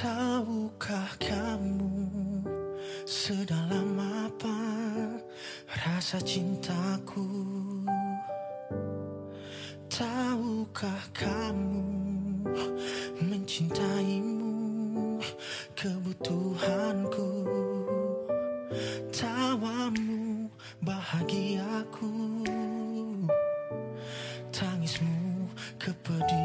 Tahukah kamu sedalam apa rasa cintaku? Tahukah kamu mencintai? Tuhanku Tawamu bahagiaku. Tangismu kepedih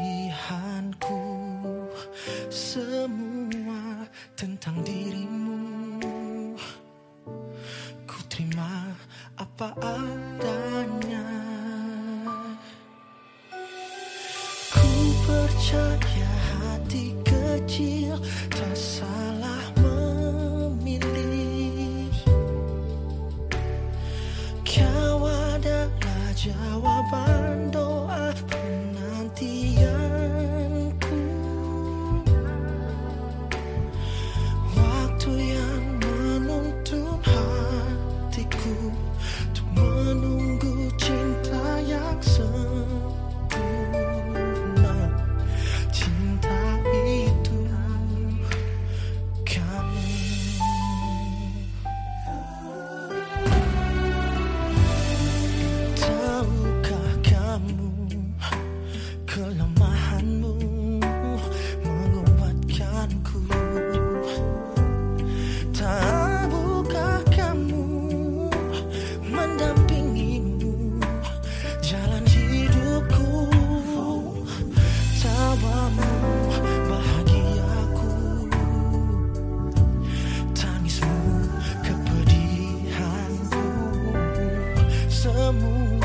amo.